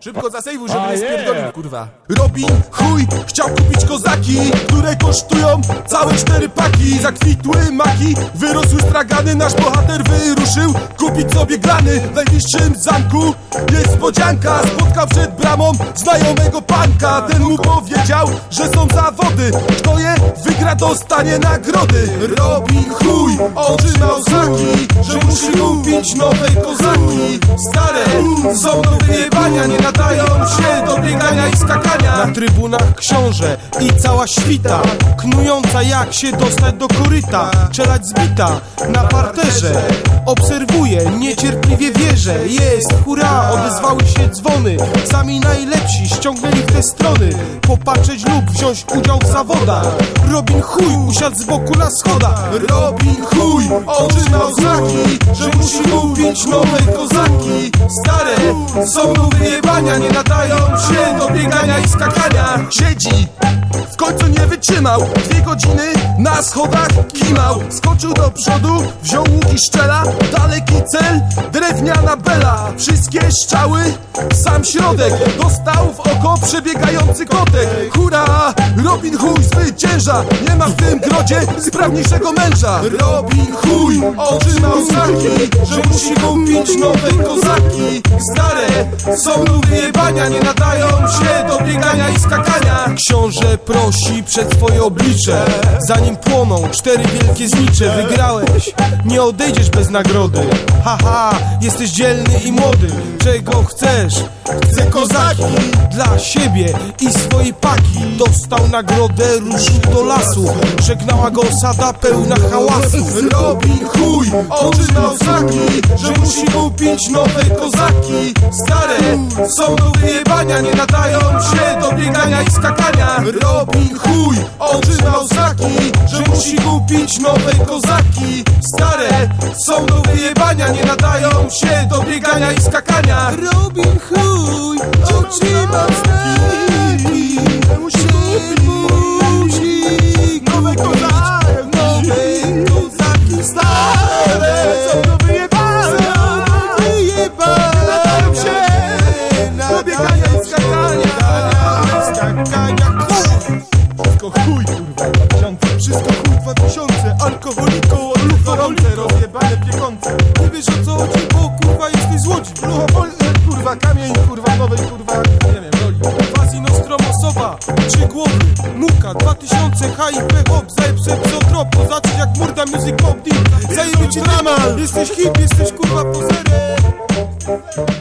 Szybko zasejwuj, żeby nie spierdolił, kurwa. Robin chuj chciał kupić kozaki, które kosztują całe cztery paki. Zakwitły maki, wyrosły stragany, nasz bohater wyruszył kupić sobie grany. W najbliższym zamku niespodzianka, spotkał przed bramą znajomego panka. Ten mu powiedział, że są zawody, kto je wygra dostanie nagrody. Robin chuj otrzymał znaki, że musi kupić nowe kozaki. Stare są do wyjebania, nie nadają się do biegania i skakania. Na trybunach książę i cała świta, knująca jak się dostać do koryta. Czelać zbita na parterze, obserwuję, niecierpliwie wierzę. Jest, hurra, odezwały się dzwony, sami najlepsi ściągnęli w te strony. Popatrzeć lub wziąć udział w zawodach. Robin chuj usiadł z boku na schodach. Robin chuj otrzymał znaki, że musi kupić nowe kozaki. Stare są do wyjebania, nie nadają się do biegania i skakania. Siedzi, wytrzymał. Dwie godziny na schodach kimał. Skoczył do przodu, wziął łuk i szczela. Daleki cel, drewniana bela. Wszystkie strzały, sam środek. Dostał w oko przebiegający kotek. Hurra, Robin chuj zwycięża. Nie ma w tym grodzie sprawniejszego męża. Robin chuj otrzymał znaki, że musi kupić nowe kozaki. Stare są do wyjebania, nie nadają się biegania i skakania. Książę prosi przed swoje oblicze, zanim płoną cztery wielkie znicze. Wygrałeś, nie odejdziesz bez nagrody. Haha, jesteś dzielny i młody. Czego chcesz? Chcę kozaki dla siebie i swojej paki. Dostał nagrodę, ruszył do lasu. Żegnała go osada pełna hałasu. Robin chuj otrzymał znaki, że musi kupić nowe kozaki. Stare są do wyjebania, nie nadają się do biegania i skakania. Robin chuj otrzymał znaki, że musi kupić nowe kozaki. Stare są do wyjebania, nie nadają się do biegania i skakania. Robin chuj otrzymał znaki, że musi nowe kozaki. Nowe kozaki 2000 Wszystko chuj, 2000 Alkoholiko, alkoholce Rozjebane piekące. Nie wiesz o co chodzi, bo kurwa jesteś z Łodzi kurwa, kamień, kurwa, nowej, kurwa Nie wiem, roli. Quasi nostrom osoba, trzy głowy Muka, 2000, HIP, hop Zajeb psychotrop, zacząć jak murda music pop ci drama Jesteś hip, jesteś kurwa pozerem